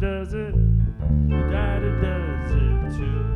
does it. Your daddy does it too.